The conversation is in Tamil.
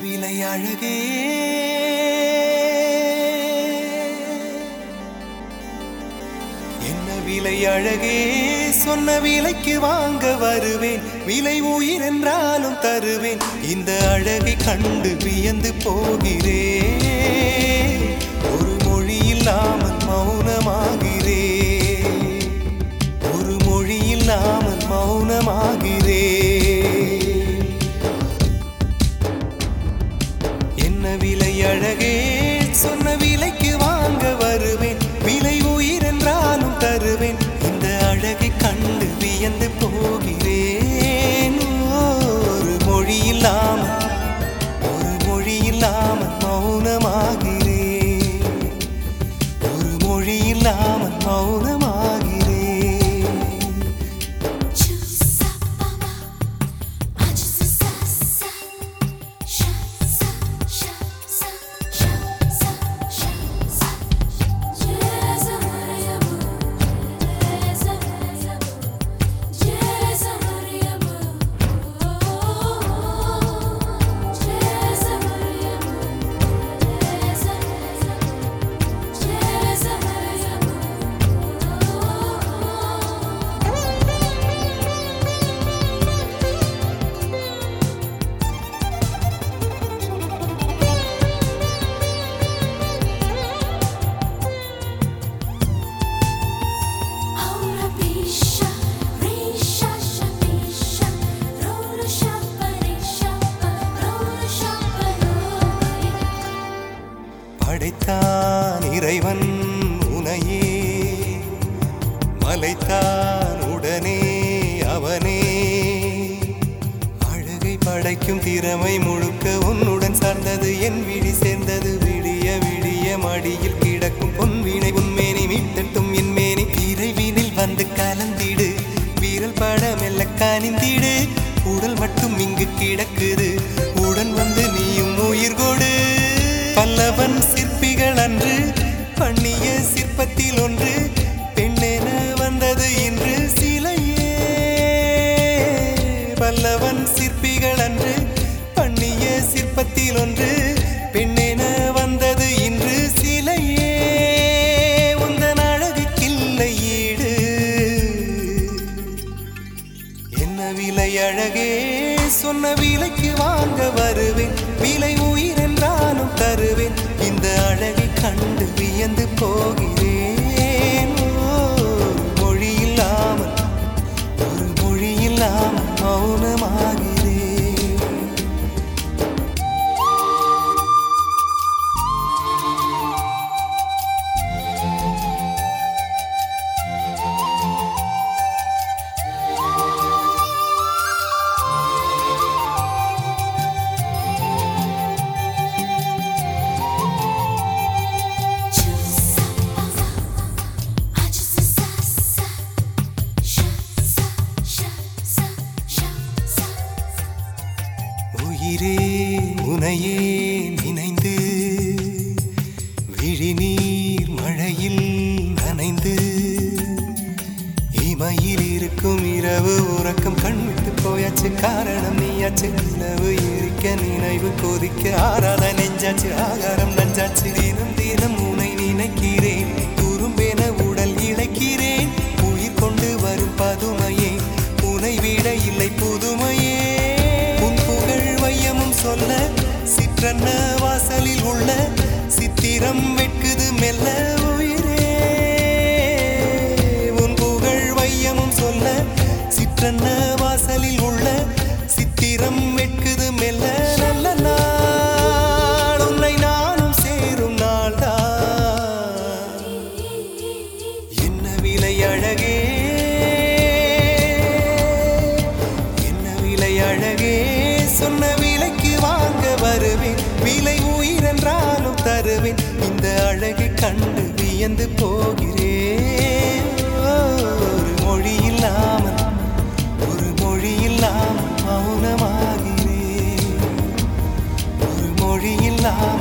விலை அழகே. என்ன விலை அழகே? சொன்ன விலைக்கு வாங்க வருவேன். விலை உயிர் என்றாலும் தருவேன். இந்த அழகை கண்டு வியந்து போகிறேன். ஒரு மொழி இல்லாமல் மௌனமாகிறேன். மலைத்தான் உடனே அவனே. அழகை படைக்கும் திறமை முழுக்க உன்னுடன் சார்ந்தது. என் விழி சேர்ந்தது விடிய விடிய மடியில் கிடக்கும் பொன்வினை உன்மேனி மீட்டட்டும் என் மேனி. இறைவினில் வந்து கலந்திடு. வீரல் பட மெல்ல காணிந்திடு உடல் மட்டும் இங்கு கிடக்குது. உடன் வந்து நீயும் உயிர் கொடு. பல்லவன் சிற்பிகள் அன்று பண்ணிய சிற்பத்தில் ஒன்று வல்லவன் சிற்பிகள் அன்று பண்ணிய சிற்பத்தில் ஒன்று பெண்ணென வந்தது இன்று சிலையே. உந்தன் அழகுக்கில்லை ஈடு. என்ன விலை அழகே சொன்ன விலைக்கு வாங்க வருவேன். விலை உயிர் என்றாலும் தருவேன். இந்த அழகை கண்டு வியந்து போகிறேன். உனையே நினைந்து விழிநீர் மழையில் நனைந்து இமையில் இருக்கும் இரவு உறக்கம் கண் விட்டு போயாச்சு காரணம் நீயாச்சு. நிலவு இருக்க நினைவு கொதிக்க ஆறாத நெஞ்சாச்சு ஆகாரம் நஞ்சாச்சு. தினம் தினம் உனை நினைக்கிறேன். சித்திரம் வெட்குது மெல்ல உயிரே. உன் புகழ் வையமும் சொல்ல சிற்றன்ன வாசலில் உள்ள வியந்து போகிறேன். ஒரு மொழி இல்லாமல் ஒரு மொழி இல்லாமல் மௌனமாகிறேன். ஒரு மொழி இல்லாமல்